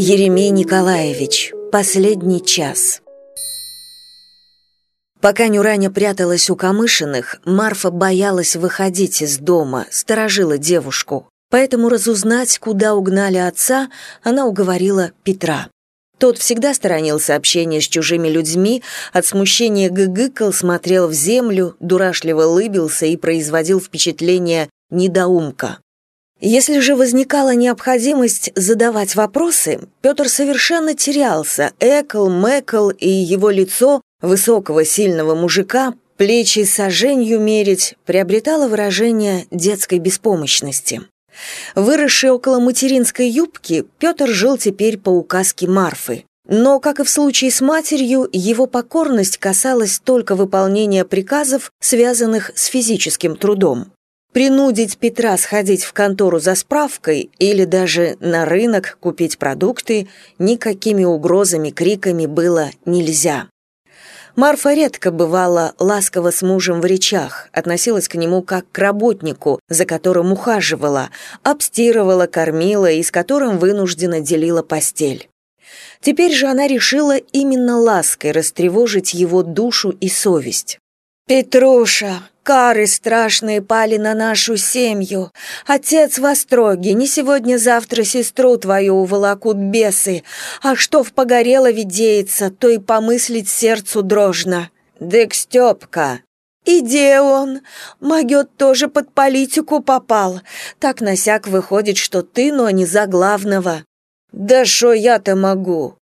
Еремей Николаевич. Последний час. Пока Нюраня пряталась у Камышиных, Марфа боялась выходить из дома, сторожила девушку. Поэтому разузнать, куда угнали отца, она уговорила Петра. Тот всегда сторонился общения с чужими людьми, от смущения гыгыкал, смотрел в землю, дурашливо лыбился и производил впечатление недоумка. Если же возникала необходимость задавать вопросы, Петр совершенно терялся, экал, мэкал, и его лицо, высокого сильного мужика, плечи соженью мерить, приобретало выражение детской беспомощности. Выросший около материнской юбки, Петр жил теперь по указке Марфы. Но, как и в случае с матерью, его покорность касалась только выполнения приказов, связанных с физическим трудом. Принудить Петра сходить в контору за справкой или даже на рынок купить продукты никакими угрозами, криками было нельзя. Марфа редко бывала ласково с мужем в речах, относилась к нему как к работнику, за которым ухаживала, обстирывала, кормила и с которым вынужденно делила постель. Теперь же она решила именно лаской растревожить его душу и совесть. «Петруша, кары страшные пали на нашу семью. Отец в остроге, не сегодня-завтра сестру твою уволокут бесы, а что в погорело видеется, то и помыслить сердцу дрожно. Дык Степка, «И где он? Магет тоже под политику попал. Так насяк выходит, что ты, но не за главного». «Да шо я-то могу?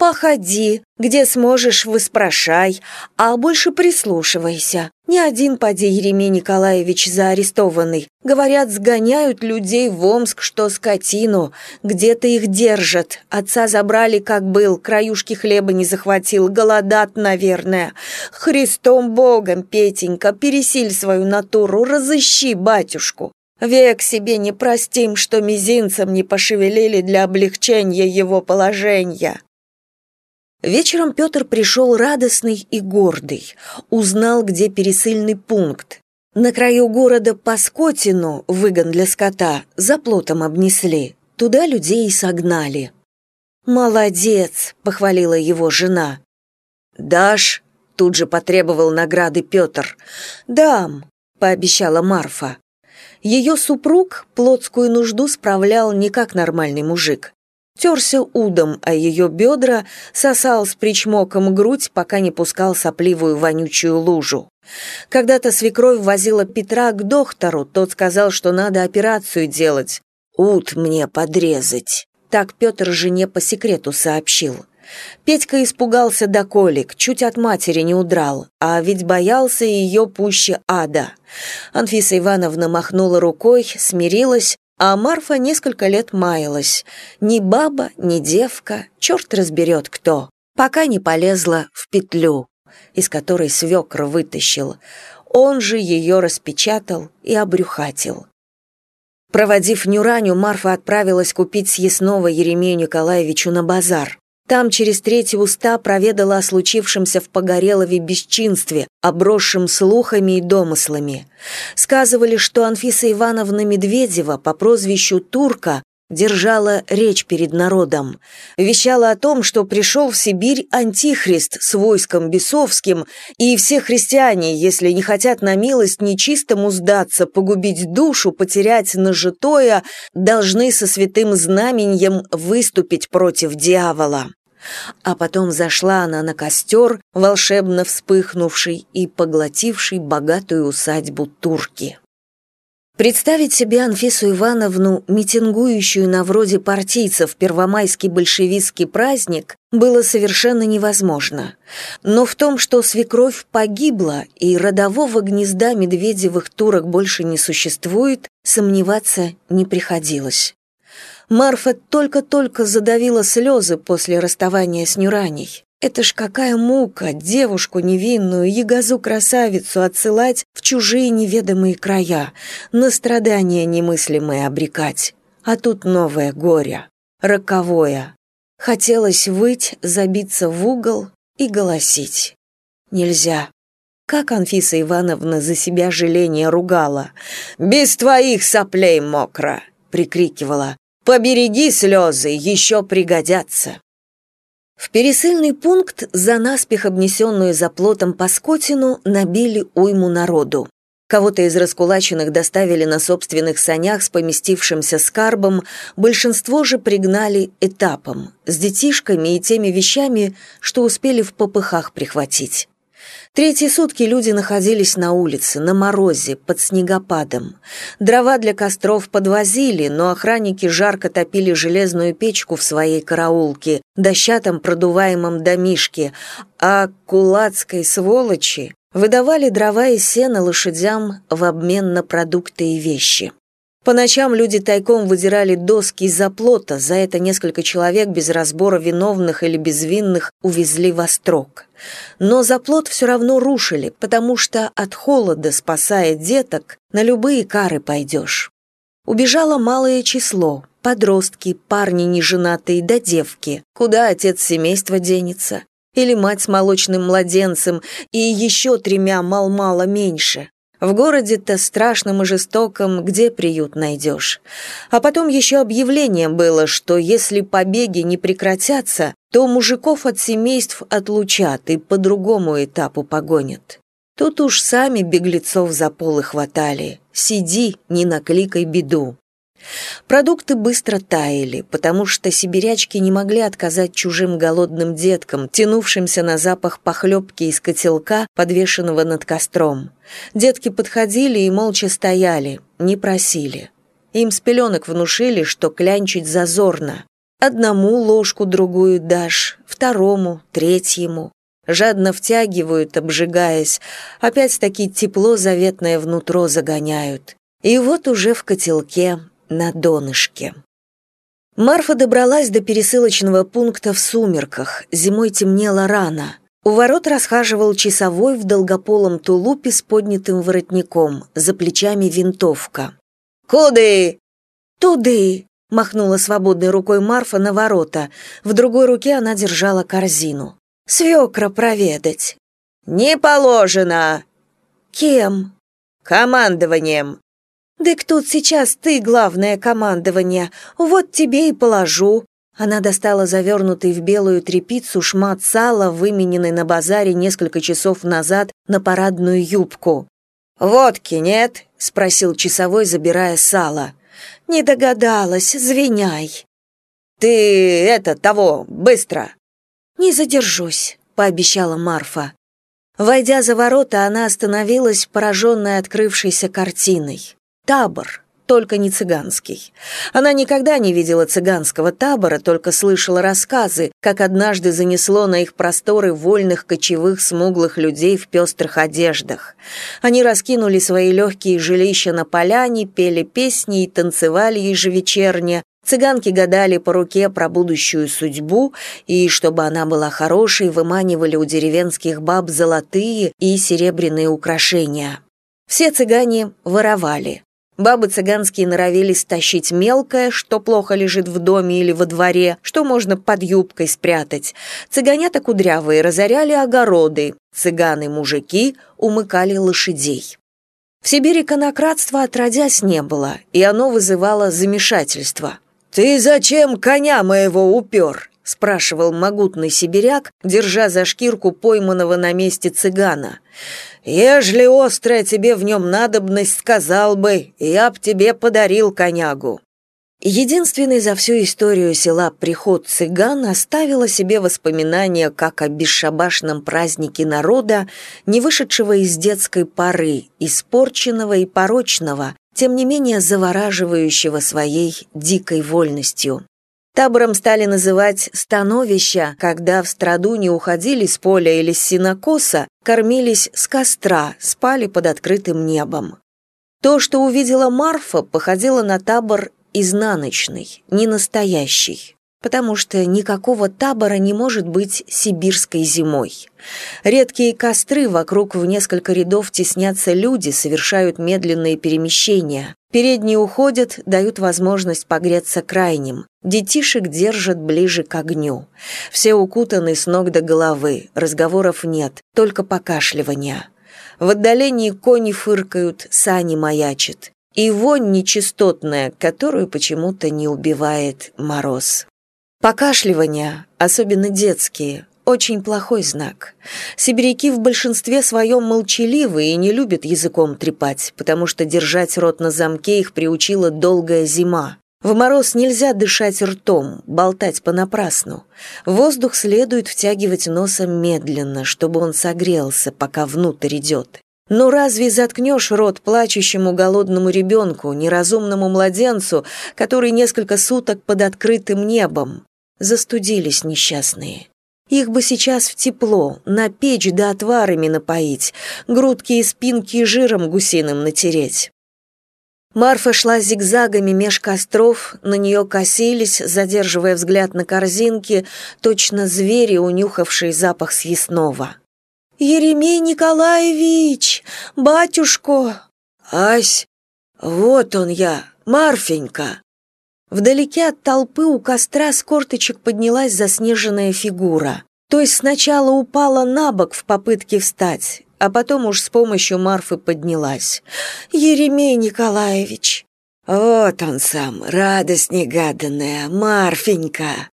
Походи, где сможешь, выспрашай, а больше прислушивайся. Ни один поди Еремей Николаевич заарестованный. Говорят, сгоняют людей в Омск, что скотину. Где-то их держат. Отца забрали, как был, краюшки хлеба не захватил, голодат, наверное. Христом Богом, Петенька, пересиль свою натуру, разыщи батюшку. Век себе не простим, что мизинцем не пошевелили для облегчения его положения. Вечером Петр пришел радостный и гордый, узнал, где пересыльный пункт. На краю города по скотину, выгон для скота, за плотом обнесли, туда людей и согнали. «Молодец!» — похвалила его жена. «Дашь?» — тут же потребовал награды Петр. «Дам!» — пообещала Марфа. Ее супруг плотскую нужду справлял не как нормальный мужик терся удом о ее бедра, сосал с причмоком грудь, пока не пускал сопливую вонючую лужу. Когда-то свекровь возила Петра к доктору, тот сказал, что надо операцию делать. «Ут мне подрезать», — так Петр жене по секрету сообщил. Петька испугался до колик, чуть от матери не удрал, а ведь боялся ее пуще ада. Анфиса Ивановна махнула рукой, смирилась, а Марфа несколько лет маялась. Ни баба, ни девка, черт разберет кто, пока не полезла в петлю, из которой свекр вытащил. Он же ее распечатал и обрюхатил. Проводив Нюраню, Марфа отправилась купить съестного Еремею Николаевичу на базар. Там через третьи уста проведала о случившемся в Погорелове бесчинстве, обросшем слухами и домыслами. Сказывали, что Анфиса Ивановна Медведева по прозвищу Турка держала речь перед народом. Вещала о том, что пришел в Сибирь антихрист с войском бесовским, и все христиане, если не хотят на милость нечистому сдаться, погубить душу, потерять нажитое, должны со святым знаменем выступить против дьявола. А потом зашла она на костер, волшебно вспыхнувший и поглотивший богатую усадьбу турки. Представить себе Анфису Ивановну, митингующую на вроде партийцев первомайский большевистский праздник, было совершенно невозможно. Но в том, что свекровь погибла и родового гнезда Медведевых турок больше не существует, сомневаться не приходилось. Марфа только-только задавила слезы после расставания с Нюраней. Это ж какая мука девушку невинную, ягозу-красавицу отсылать в чужие неведомые края, на страдания немыслимые обрекать. А тут новое горе, роковое. Хотелось выть, забиться в угол и голосить. Нельзя. Как Анфиса Ивановна за себя жаление ругала. «Без твоих соплей мокро!» — прикрикивала. Побереги слезы, еще пригодятся. В пересыльный пункт за наспех обнесенную заплотом по скотину набили уйму народу. Кого-то из раскулаченных доставили на собственных санях с поместившимся скарбом, большинство же пригнали этапом, с детишками и теми вещами, что успели в попыхах прихватить. Третьи сутки люди находились на улице, на морозе, под снегопадом. Дрова для костров подвозили, но охранники жарко топили железную печку в своей караулке, дощатом продуваемом домишке, а кулацкой сволочи Выдавали дрова и сено лошадям в обмен на продукты и вещи. По ночам люди тайком выдирали доски из-за плота, за это несколько человек без разбора виновных или безвинных увезли во строк. Но заплот все равно рушили, потому что от холода, спасая деток, на любые кары пойдешь. Убежало малое число, подростки, парни неженатые да девки. Куда отец семейства денется? или мать с молочным младенцем и еще тремя мал-мало меньше. В городе-то страшном и жестоком где приют найдешь? А потом еще объявление было, что если побеги не прекратятся, то мужиков от семейств отлучат и по другому этапу погонят. Тут уж сами беглецов за полы хватали. Сиди, не накликай беду. Продукты быстро таяли, потому что сибирячки не могли отказать чужим голодным деткам, тянувшимся на запах похлебки из котелка, подвешенного над костром. Детки подходили и молча стояли, не просили. Им с пеленок внушили, что клянчить зазорно. Одному ложку другую дашь, второму, третьему. Жадно втягивают, обжигаясь, опять-таки тепло заветное внутро загоняют. И вот уже в котелке на донышке. Марфа добралась до пересылочного пункта в сумерках, зимой темнело рано. У ворот расхаживал часовой в долгополом тулупе с поднятым воротником, за плечами винтовка. «Куды?» «Туды!» — махнула свободной рукой Марфа на ворота. В другой руке она держала корзину. «Свекра проведать». «Не положено!» «Кем?» «Командованием. «Дык тут сейчас ты главное командование, вот тебе и положу». Она достала завернутый в белую тряпицу шмат сала, вымененный на базаре несколько часов назад на парадную юбку. «Водки нет?» — спросил часовой, забирая сало. «Не догадалась, звеняй». «Ты это, того, быстро!» «Не задержусь», — пообещала Марфа. Войдя за ворота, она остановилась, пораженная открывшейся картиной. Табор, только не цыганский. Она никогда не видела цыганского табора, только слышала рассказы, как однажды занесло на их просторы вольных кочевых смуглых людей в пестрых одеждах. Они раскинули свои легкие жилища на поляне, пели песни и танцевали ежевечерне, Цыганки гадали по руке про будущую судьбу, и, чтобы она была хорошей, выманивали у деревенских баб золотые и серебряные украшения. Все цыгане воровали. Бабы цыганские норовили стащить мелкое, что плохо лежит в доме или во дворе, что можно под юбкой спрятать. Цыганята кудрявые разоряли огороды, цыганы-мужики умыкали лошадей. В Сибири конократства отродясь не было, и оно вызывало замешательство. «Ты зачем коня моего упер?» — спрашивал могутный сибиряк, держа за шкирку пойманного на месте цыгана. Ежели острая тебе в нем надобность, сказал бы, я б тебе подарил конягу». Единственный за всю историю села приход цыган оставил о себе воспоминания как о бесшабашном празднике народа, не вышедшего из детской поры, испорченного и порочного, тем не менее завораживающего своей дикой вольностью. Табором стали называть становища, когда в страду не уходили с поля или с синокоса, кормились с костра, спали под открытым небом. То, что увидела Марфа, походило на табор изнаночный, не настоящий потому что никакого табора не может быть сибирской зимой. Редкие костры вокруг в несколько рядов теснятся люди, совершают медленные перемещения. Передние уходят, дают возможность погреться крайним. Детишек держат ближе к огню. Все укутаны с ног до головы, разговоров нет, только покашливания. В отдалении кони фыркают, сани маячат. и вонь нечистотная, которую почему-то не убивает мороз. Покашливания, особенно детские, очень плохой знак. Сибиряки в большинстве своем молчаливы и не любят языком трепать, потому что держать рот на замке их приучила долгая зима. В мороз нельзя дышать ртом, болтать понапрасну. Воздух следует втягивать носом медленно, чтобы он согрелся, пока внутрь идет. Но разве заткнешь рот плачущему голодному ребенку, неразумному младенцу, который несколько суток под открытым небом? Застудились несчастные. Их бы сейчас в тепло, на печь да отварами напоить, грудки и спинки жиром гусиным натереть. Марфа шла зигзагами меж костров, на нее косились, задерживая взгляд на корзинки, точно звери, унюхавшие запах съестного. «Еремей Николаевич! Батюшко!» «Ась, вот он я, Марфенька!» Вдалеке от толпы у костра с корточек поднялась заснеженная фигура. То есть сначала упала на бок в попытке встать, а потом уж с помощью Марфы поднялась. «Еремей Николаевич!» «Вот он сам, радость негаданная, Марфенька!»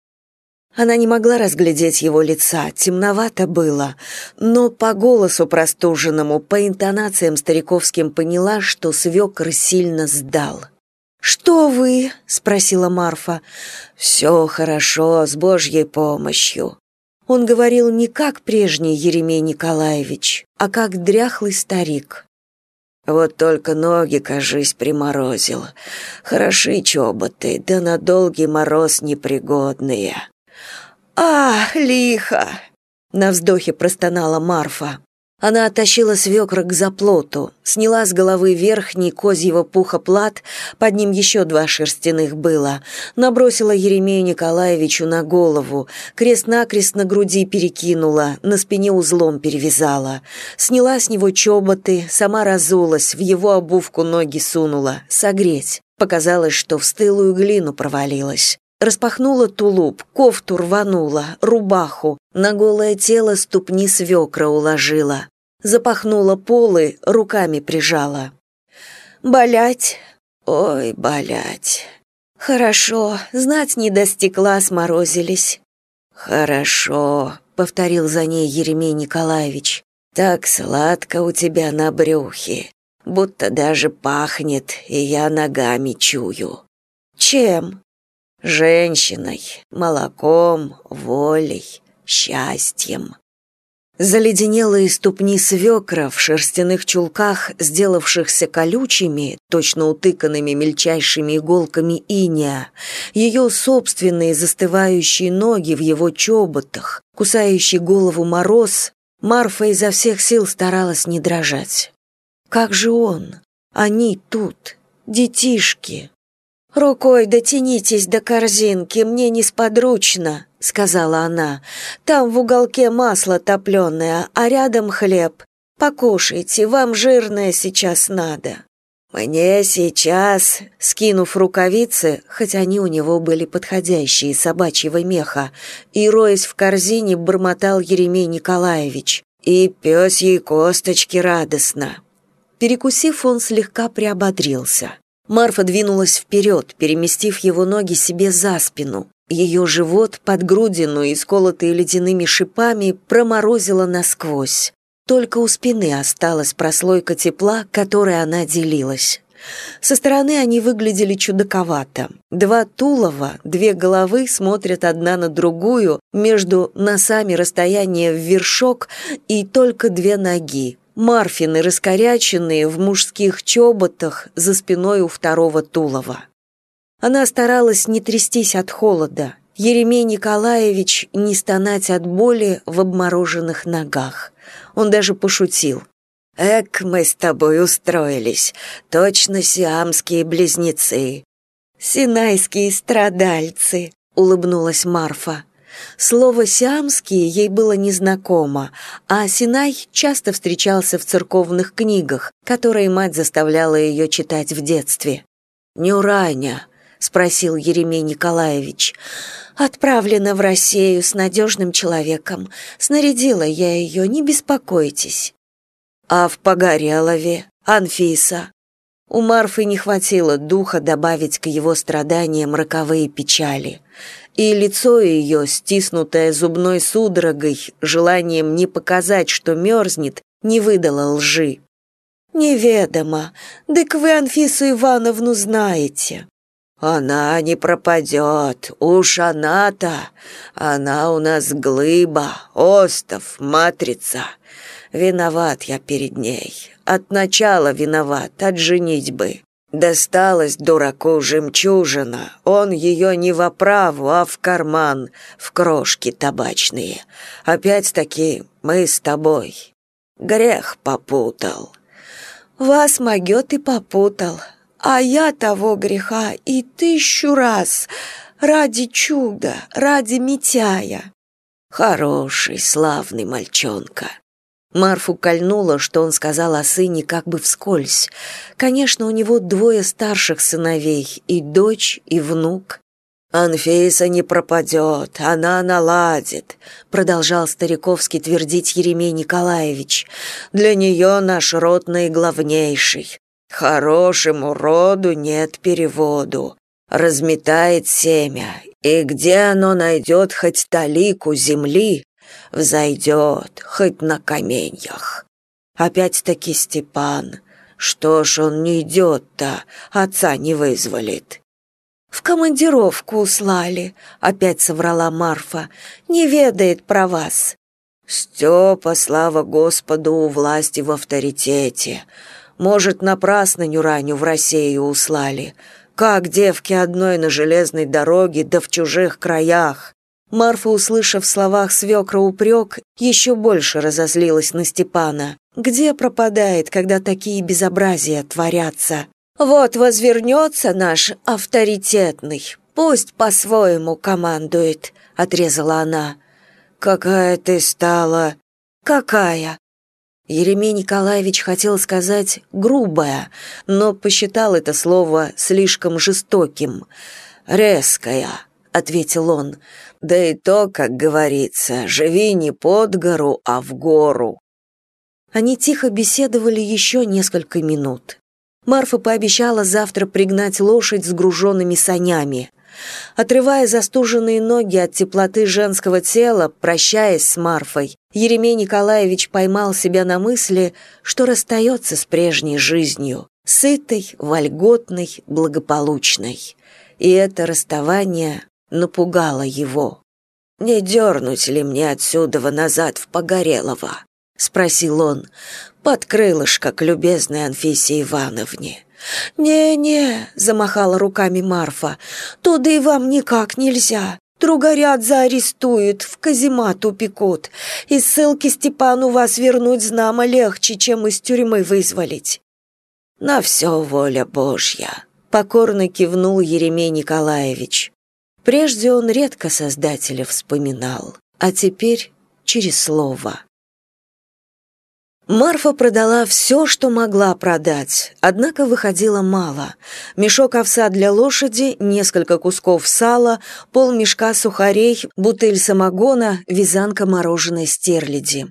Она не могла разглядеть его лица, темновато было, но по голосу простуженному, по интонациям стариковским поняла, что свекр сильно сдал. «Что вы?» — спросила Марфа. «Все хорошо, с Божьей помощью». Он говорил не как прежний Еремей Николаевич, а как дряхлый старик. Вот только ноги, кажись, приморозил. Хороши чоботы, да на долгий мороз непригодные. «А, лихо!» — на вздохе простонала Марфа. Она оттащила свекра к заплоту, сняла с головы верхний козьего пуха плат, под ним еще два шерстяных было, набросила Еремею Николаевичу на голову, крест-накрест на груди перекинула, на спине узлом перевязала, сняла с него чоботы, сама разулась, в его обувку ноги сунула, согреть. Показалось, что в стылую глину провалилась. Распахнула тулуп, кофту рванула, рубаху, на голое тело ступни свекра уложила. Запахнула полы, руками прижала. «Болять? Ой, болять. Хорошо, знать не до стекла сморозились». «Хорошо», — повторил за ней Еремей Николаевич. «Так сладко у тебя на брюхе, будто даже пахнет, и я ногами чую». «Чем?» женщиной, молоком, волей, счастьем. Заледенелые ступни свекра в шерстяных чулках, сделавшихся колючими, точно утыканными мельчайшими иголками иния, ее собственные застывающие ноги в его чоботах, кусающий голову мороз, Марфа изо всех сил старалась не дрожать. Как же он? Они тут, детишки, «Рукой дотянитесь до корзинки, мне несподручно», — сказала она. «Там в уголке масло топленое, а рядом хлеб. Покушайте, вам жирное сейчас надо». «Мне сейчас», — скинув рукавицы, хоть они у него были подходящие, собачьего меха, и, роясь в корзине, бормотал Еремей Николаевич. «И пёсьей косточки радостно». Перекусив, он слегка приободрился. Марфа двинулась вперед, переместив его ноги себе за спину. Ее живот под грудину, исколотый ледяными шипами, проморозило насквозь. Только у спины осталась прослойка тепла, которой она делилась. Со стороны они выглядели чудаковато. Два тулова, две головы смотрят одна на другую, между носами расстояние в вершок и только две ноги, Марфины, раскоряченные в мужских чоботах за спиной у второго Тулова. Она старалась не трястись от холода, Еремей Николаевич не стонать от боли в обмороженных ногах. Он даже пошутил. «Эк, мы с тобой устроились, точно сиамские близнецы». «Синайские страдальцы», — улыбнулась Марфа. Слово «сиамский» ей было незнакомо, а Синай часто встречался в церковных книгах, которые мать заставляла ее читать в детстве. «Нюраня», — спросил Еремей Николаевич, — «отправлена в Россию с надежным человеком. Снарядила я ее, не беспокойтесь». «А в Погорелове? Анфиса?» У Марфы не хватило духа добавить к его страданиям роковые печали. И лицо ее, стиснутое зубной судорогой, желанием не показать, что мерзнет, не выдало лжи. «Неведомо. Дык вы Анфису Ивановну знаете». «Она не пропадет. Уж она-то. Она у нас глыба, остов, матрица. Виноват я перед ней. От начала виноват, от женитьбы. Досталась дураку жемчужина. Он ее не в оправу, а в карман, в крошки табачные. Опять-таки мы с тобой. Грех попутал». «Вас могет и попутал», а я того греха и тысячу раз ради чуда, ради Митяя. Хороший, славный мальчонка. Марфу кольнуло, что он сказал о сыне как бы вскользь. Конечно, у него двое старших сыновей, и дочь, и внук. «Анфиса не пропадет, она наладит», — продолжал Стариковский твердить Еремей Николаевич. «Для нее наш род наиглавнейший. Хорошему роду нет переводу. Разметает семя, и где оно найдет хоть талику земли, взойдет хоть на каменьях. Опять-таки Степан. Что ж он не идет-то, отца не вызволит. «В командировку услали», — опять соврала Марфа. «Не ведает про вас». «Степа, слава Господу, у власти в авторитете. Может, напрасно Нюраню в Россию услали. Как девки одной на железной дороге, да в чужих краях. Марфа, услышав в словах свекра упрек, еще больше разозлилась на Степана. Где пропадает, когда такие безобразия творятся? Вот возвернется наш авторитетный, пусть по-своему командует, отрезала она. Какая ты стала? Какая? Еремей Николаевич хотел сказать «грубая», но посчитал это слово слишком жестоким. «Резкая», — ответил он. «Да и то, как говорится, живи не под гору, а в гору». Они тихо беседовали еще несколько минут. Марфа пообещала завтра пригнать лошадь с груженными санями — Отрывая застуженные ноги от теплоты женского тела, прощаясь с Марфой, Еремей Николаевич поймал себя на мысли, что расстается с прежней жизнью, сытой, вольготной, благополучной. И это расставание напугало его. «Не дернуть ли мне отсюда назад в Погорелово?» — спросил он, под крылышко к любезной Анфисе Ивановне. «Не-не», — замахала руками Марфа, — «туда и вам никак нельзя. Другоряд заарестуют, в каземат упекут. Из ссылки Степану вас вернуть знамо легче, чем из тюрьмы вызволить». «На все воля Божья», — покорно кивнул Еремей Николаевич. Прежде он редко Создателя вспоминал, а теперь через слово. Марфа продала все, что могла продать, однако выходило мало. Мешок овса для лошади, несколько кусков сала, полмешка сухарей, бутыль самогона, вязанка мороженой стерляди.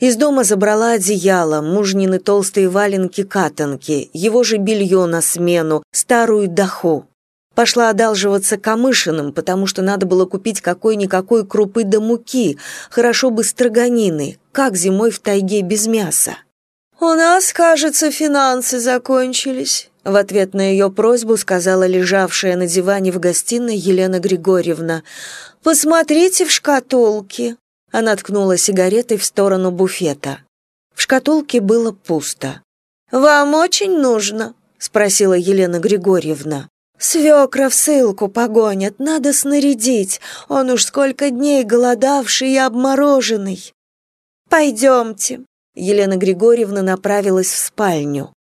Из дома забрала одеяло, мужнины толстые валенки-катанки, его же белье на смену, старую даху. Пошла одалживаться Камышиным, потому что надо было купить какой-никакой крупы да муки, хорошо бы строганины, как зимой в тайге без мяса. «У нас, кажется, финансы закончились», — в ответ на ее просьбу сказала лежавшая на диване в гостиной Елена Григорьевна. «Посмотрите в шкатулке». Она ткнула сигаретой в сторону буфета. В шкатулке было пусто. «Вам очень нужно?» — спросила Елена Григорьевна. Свекра в ссылку погонят, надо снарядить. Он уж сколько дней голодавший и обмороженный. Пойдемте. Елена Григорьевна направилась в спальню.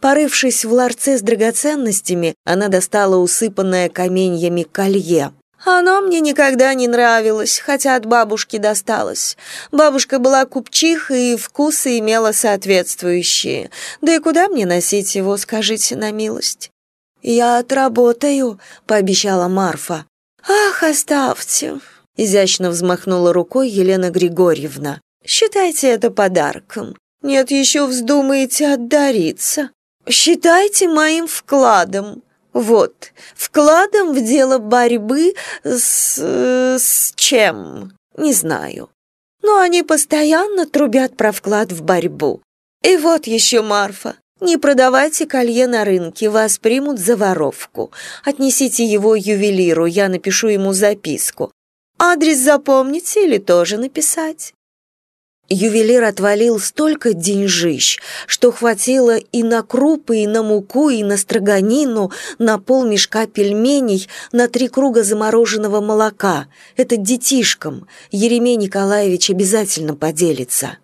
Порывшись в ларце с драгоценностями, она достала усыпанное каменьями колье. Оно мне никогда не нравилось, хотя от бабушки досталось. Бабушка была купчиха и вкусы имела соответствующие. Да и куда мне носить его, скажите на милость? «Я отработаю», — пообещала Марфа. «Ах, оставьте», — изящно взмахнула рукой Елена Григорьевна. «Считайте это подарком. Нет, еще вздумаете отдариться». считайте моим вкладом. Вот, вкладом в дело борьбы с... с чем? Не знаю. Но они постоянно трубят про вклад в борьбу. И вот еще Марфа. Не продавайте колье на рынке, вас примут за воровку. Отнесите его ювелиру, я напишу ему записку. Адрес запомните или тоже написать? Ювелир отвалил столько деньжищ, что хватило и на крупы, и на муку, и на строганину, на полмешка пельменей, на три круга замороженного молока. Это детишкам. Еремей Николаевич обязательно поделится.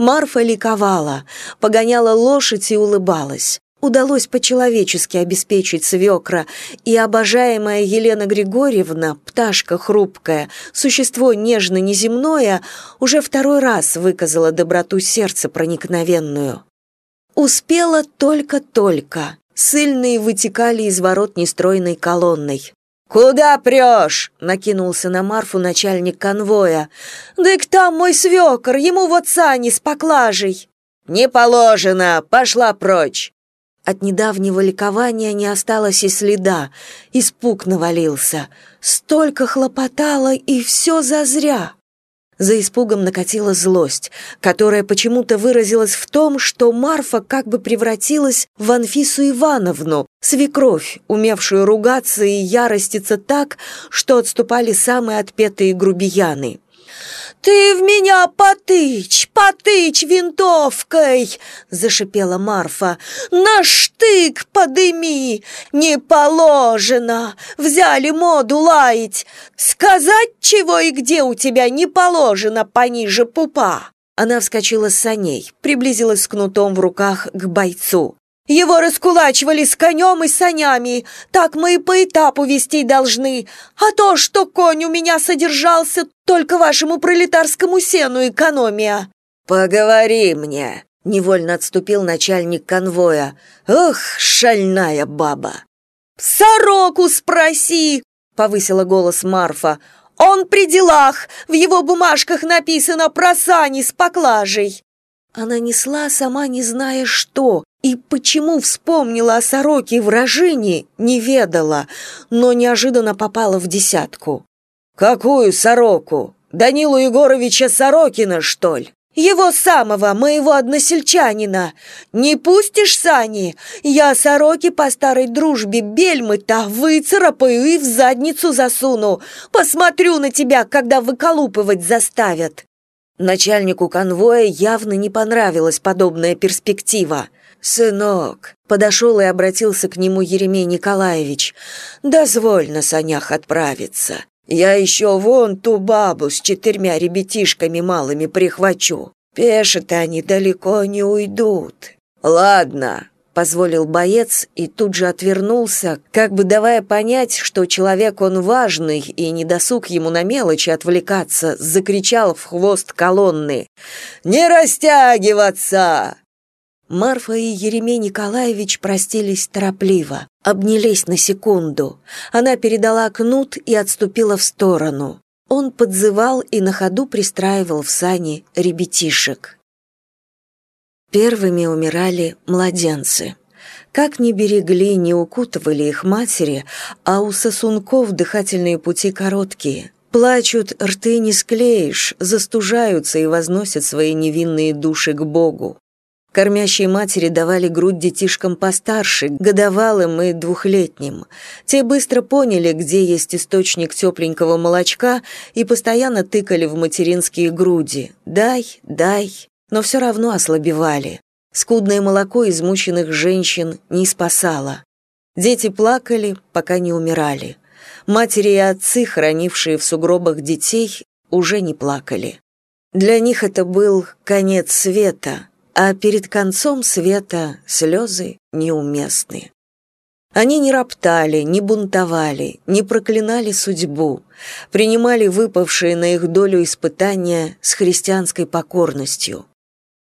Марфа ликовала, погоняла лошадь и улыбалась. Удалось по-человечески обеспечить свекра, и обожаемая Елена Григорьевна, пташка хрупкая, существо нежно-неземное, уже второй раз выказала доброту сердца проникновенную. Успела только-только. Сыльные вытекали из ворот нестройной колонной. «Куда прешь?» — накинулся на Марфу начальник конвоя. «Дык там мой свекор, ему вот сани с поклажей». «Не положено, пошла прочь!» От недавнего ликования не осталось и следа. Испуг навалился. Столько хлопотала, и все зазря. За испугом накатила злость, которая почему-то выразилась в том, что Марфа как бы превратилась в Анфису Ивановну, свекровь, умевшую ругаться и яроститься так, что отступали самые отпетые грубияны. «Ты в меня потычь, потычь винтовкой!» — зашипела Марфа. «На штык подыми! Не положено! Взяли моду лаять! Сказать, чего и где у тебя не положено пониже пупа!» Она вскочила с саней, приблизилась с кнутом в руках к бойцу. Его раскулачивали с конем и санями. Так мы и по этапу вести должны. А то, что конь у меня содержался, только вашему пролетарскому сену экономия». «Поговори мне», — невольно отступил начальник конвоя. «Ох, шальная баба!» «Сороку спроси!» — повысила голос Марфа. «Он при делах! В его бумажках написано про сани с поклажей!» Она несла, сама не зная что, и почему вспомнила о сороке в рожине, не ведала, но неожиданно попала в десятку. «Какую сороку? Данилу Егоровича Сорокина, что ли?» «Его самого, моего односельчанина! Не пустишь, Сани? Я сороки по старой дружбе бельмы-то выцарапаю и в задницу засуну. Посмотрю на тебя, когда выколупывать заставят!» Начальнику конвоя явно не понравилась подобная перспектива – «Сынок», — подошел и обратился к нему Еремей Николаевич, «дозволь на санях отправиться. Я еще вон ту бабу с четырьмя ребятишками малыми прихвачу. Пеши-то они далеко не уйдут». «Ладно», — позволил боец и тут же отвернулся, как бы давая понять, что человек он важный и не досуг ему на мелочи отвлекаться, закричал в хвост колонны. «Не растягиваться!» Марфа и Еремей Николаевич простились торопливо, обнялись на секунду. Она передала кнут и отступила в сторону. Он подзывал и на ходу пристраивал в сани ребятишек. Первыми умирали младенцы. Как ни берегли, не укутывали их матери, а у сосунков дыхательные пути короткие. Плачут, рты не склеишь, застужаются и возносят свои невинные души к Богу. Кормящие матери давали грудь детишкам постарше, годовалым и двухлетним. Те быстро поняли, где есть источник тепленького молочка, и постоянно тыкали в материнские груди. «Дай, дай», но все равно ослабевали. Скудное молоко измученных женщин не спасало. Дети плакали, пока не умирали. Матери и отцы, хранившие в сугробах детей, уже не плакали. Для них это был конец света, а перед концом света слезы неуместны. Они не роптали, не бунтовали, не проклинали судьбу, принимали выпавшие на их долю испытания с христианской покорностью.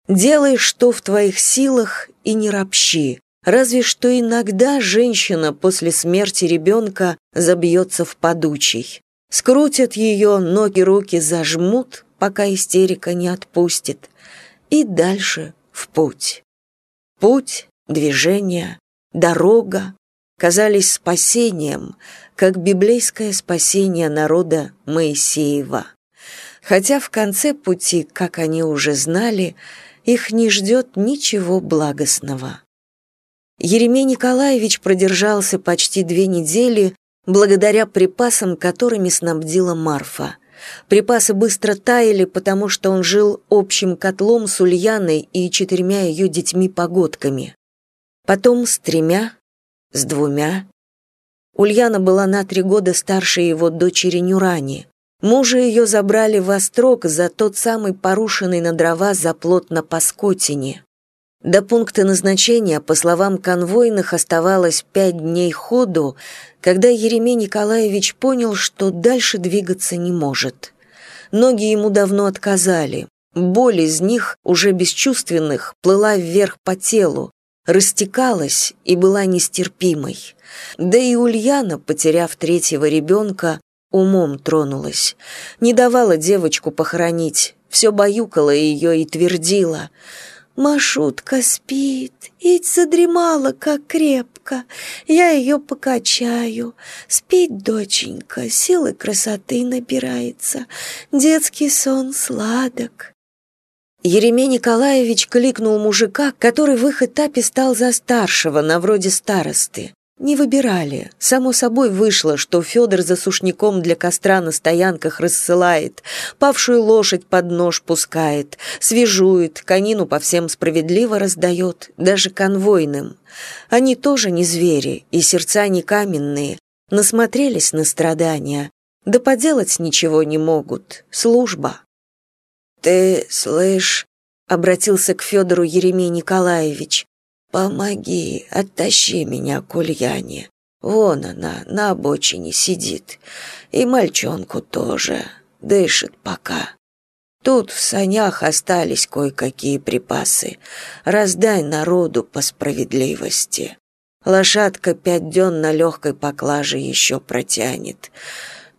Делай, что в твоих силах, и не ропщи, разве что иногда женщина после смерти ребенка забьется в подучий. Скрутят ее, ноги-руки зажмут, пока истерика не отпустит, и дальше в путь. Путь движение, дорога казались спасением, как библейское спасение народа Моисеева. Хотя в конце пути, как они уже знали, их не ждет ничего благостного. Еремей Николаевич продержался почти две недели благодаря припасам, которыми снабдила Марфа. Припасы быстро таяли, потому что он жил общим котлом с Ульяной и четырьмя ее детьми-погодками. Потом с тремя, с двумя. Ульяна была на три года старше его дочери Нюрани. Мужа ее забрали в Острог за тот самый порушенный на дрова заплот на Паскотине. До пункта назначения, по словам конвойных, оставалось пять дней ходу, когда Еремей Николаевич понял, что дальше двигаться не может. Ноги ему давно отказали. Боль из них, уже бесчувственных, плыла вверх по телу, растекалась и была нестерпимой. Да и Ульяна, потеряв третьего ребенка, умом тронулась. Не давала девочку похоронить, все баюкала ее и твердила — Машутка спит, ить задремала, как крепко. Я ее покачаю. Спит, доченька, силы красоты набирается. Детский сон сладок. Еремей Николаевич кликнул мужика, который в их этапе стал за старшего, на вроде старосты. Не выбирали. Само собой вышло, что Федор за сушняком для костра на стоянках рассылает, павшую лошадь под нож пускает, свежует, конину по всем справедливо раздает, даже конвойным. Они тоже не звери, и сердца не каменные, насмотрелись на страдания, да поделать ничего не могут. Служба. «Ты, слышь», — обратился к Федору Еремей Николаевич, «Помоги, оттащи меня к Ульяне. Вон она, на обочине сидит. И мальчонку тоже. Дышит пока. Тут в санях остались кое-какие припасы. Раздай народу по справедливости. Лошадка пять дён на легкой поклаже еще протянет.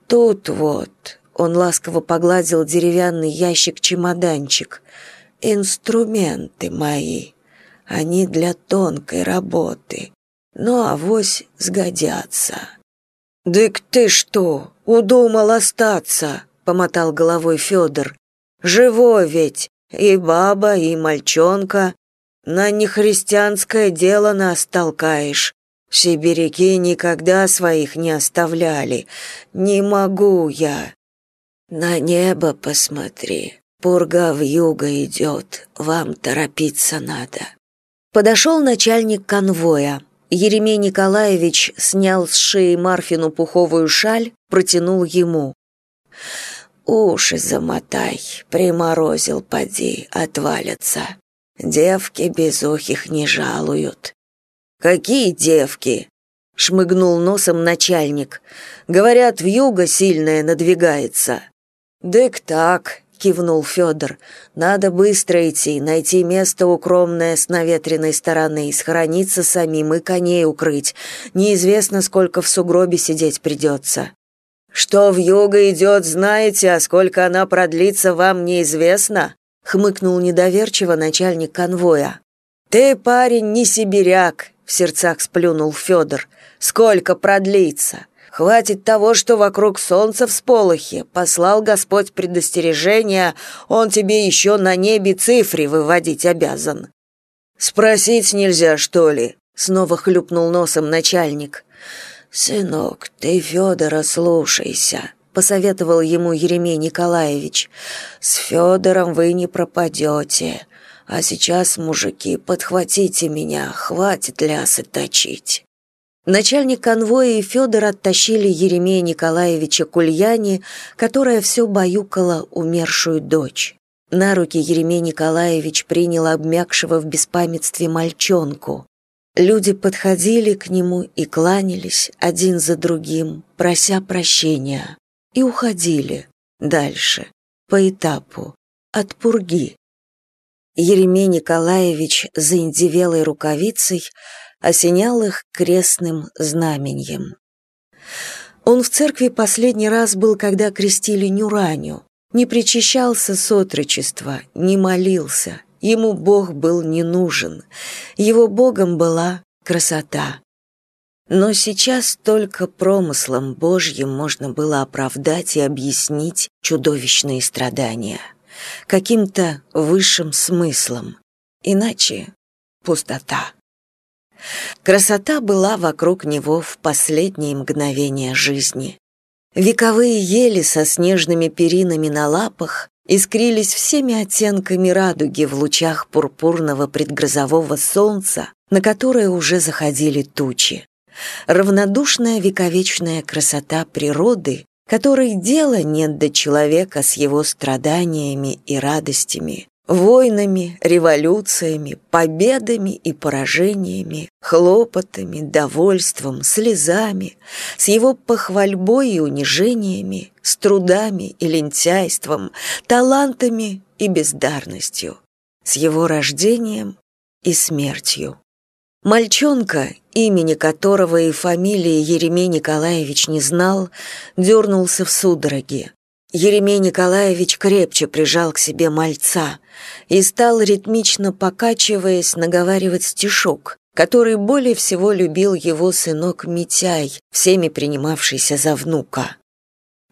Тут вот...» Он ласково погладил деревянный ящик-чемоданчик. «Инструменты мои». Они для тонкой работы, но авось сгодятся. «Дык ты что, удумал остаться?» — помотал головой Федор. «Живой ведь, и баба, и мальчонка. На нехристианское дело нас толкаешь. Сибиряки никогда своих не оставляли. Не могу я. На небо посмотри. Пурга в юго идет, вам торопиться надо. Подошел начальник конвоя. Еремей Николаевич снял с шеи Марфину пуховую шаль, протянул ему. «Уши замотай, приморозил, поди, отвалятся. Девки безухих не жалуют». «Какие девки?» — шмыгнул носом начальник. «Говорят, вьюга сильная надвигается». «Дык так, кивнул Федор. Надо быстро идти, найти место укромное с наветренной стороны, схорониться самим и коней укрыть. Неизвестно, сколько в сугробе сидеть придется». «Что в юго идет, знаете, а сколько она продлится, вам неизвестно?» — хмыкнул недоверчиво начальник конвоя. «Ты, парень, не сибиряк», — в сердцах сплюнул Федор. «Сколько продлится? Хватит того, что вокруг солнца всполохи. Послал Господь предостережение, он тебе еще на небе цифры выводить обязан. Спросить нельзя, что ли? Снова хлюпнул носом начальник. Сынок, ты Федора слушайся, посоветовал ему Еремей Николаевич. С Федором вы не пропадете. А сейчас, мужики, подхватите меня, хватит лясы точить. Начальник конвоя и Федор оттащили Еремея Николаевича к Ульяне, которая все баюкала умершую дочь. На руки Еремей Николаевич принял обмякшего в беспамятстве мальчонку. Люди подходили к нему и кланялись один за другим, прося прощения, и уходили дальше, по этапу, от пурги. Еремей Николаевич за индивелой рукавицей осенял их крестным знаменем. Он в церкви последний раз был, когда крестили Нюраню, не причащался с отрочества, не молился, ему Бог был не нужен. Его Богом была красота. Но сейчас только промыслом Божьим можно было оправдать и объяснить чудовищные страдания. Каким-то высшим смыслом. Иначе пустота. Красота была вокруг него в последние мгновения жизни. Вековые ели со снежными перинами на лапах искрились всеми оттенками радуги в лучах пурпурного предгрозового солнца, на которое уже заходили тучи равнодушная вековечная красота природы, которой дела нет до человека с его страданиями и радостями, войнами, революциями, победами и поражениями, хлопотами, довольством, слезами, с его похвальбой и унижениями, с трудами и лентяйством, талантами и бездарностью, с его рождением и смертью. Мальчонка, имени которого и фамилии Еремей Николаевич не знал, дернулся в судороге. Еремей Николаевич крепче прижал к себе мальца и стал, ритмично покачиваясь, наговаривать стишок, который более всего любил его сынок Митяй, всеми принимавшийся за внука.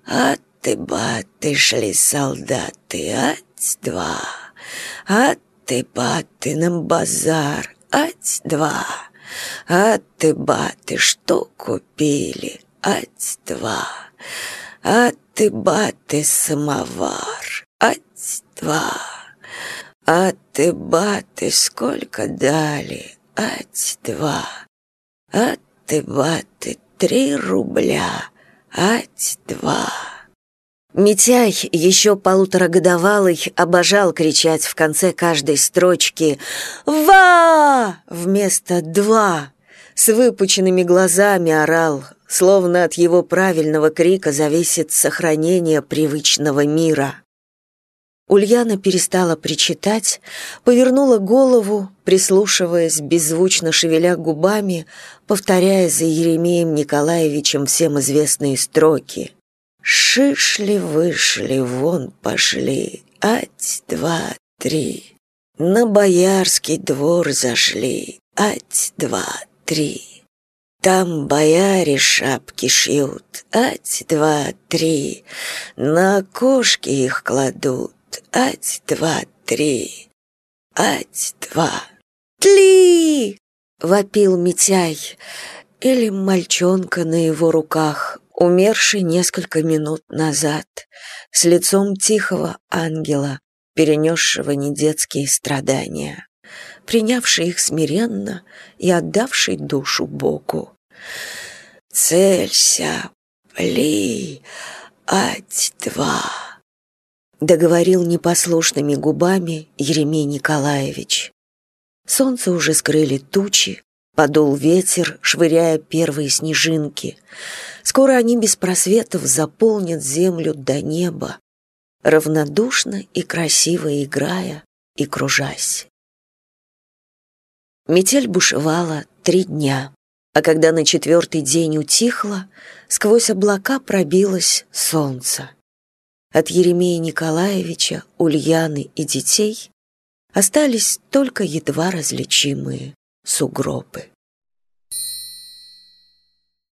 «А ты, баты, шли солдаты, ать-два, а ты, баты, на базар, ать-два. Аты-баты, что купили? Ать-два. Аты-баты, самовар. Ать-два. Аты-баты, сколько дали? Ать-два. Аты-баты, три рубля. Ать-два. Митяй, еще полуторагодовалый, обожал кричать в конце каждой строчки «Ва!» вместо «два». С выпученными глазами орал, словно от его правильного крика зависит сохранение привычного мира. Ульяна перестала причитать, повернула голову, прислушиваясь, беззвучно шевеля губами, повторяя за Еремеем Николаевичем всем известные строки. Шишли-вышли, вон пошли, ать, два, три. На боярский двор зашли, ать, два, три. Там бояре шапки шьют, ать, два, три. На окошки их кладут, ать, два, три. Ать, два. Тли! Вопил Митяй. Или мальчонка на его руках, умерший несколько минут назад, с лицом тихого ангела, перенесшего недетские страдания, принявший их смиренно и отдавший душу Богу. «Целься, пли, ать-два!» договорил непослушными губами Еремей Николаевич. Солнце уже скрыли тучи, Подул ветер, швыряя первые снежинки. Скоро они без просветов заполнят землю до неба, равнодушно и красиво играя и кружась. Метель бушевала три дня, а когда на четвертый день утихла, сквозь облака пробилось солнце. От Еремея Николаевича, Ульяны и детей остались только едва различимые сугробы.